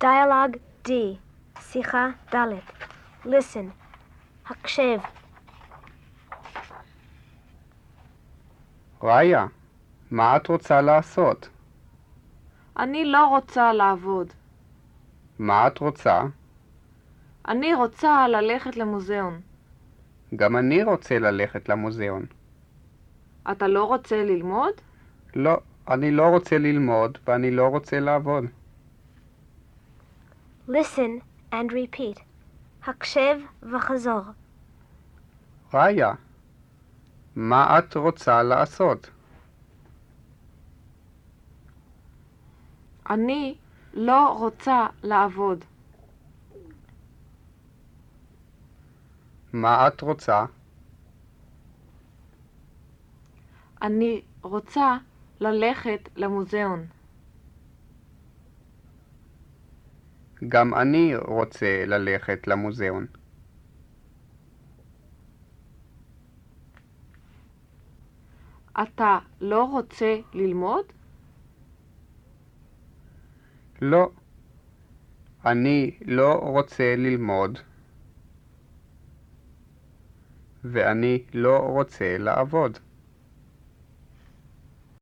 Dialogue D. שיחה ד'. Listen. הקשב. ראיה, מה את רוצה לעשות? אני לא רוצה לעבוד. מה את רוצה? אני רוצה ללכת למוזיאון. גם אני רוצה ללכת למוזיאון. אתה לא רוצה ללמוד? לא, אני לא רוצה ללמוד ואני לא רוצה לעבוד. Listen and repeat. הקשב וחזור. ראיה, מה את רוצה לעשות? אני לא רוצה לעבוד. מה את רוצה? אני רוצה ללכת למוזיאון. גם אני רוצה ללכת למוזיאון. אתה לא רוצה ללמוד? לא, אני לא רוצה ללמוד ואני לא רוצה לעבוד.